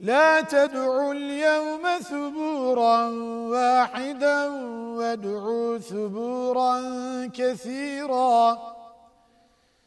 لا تدعوا اليوم ثبورا واحدا وادعوا ثبورا كثيرا.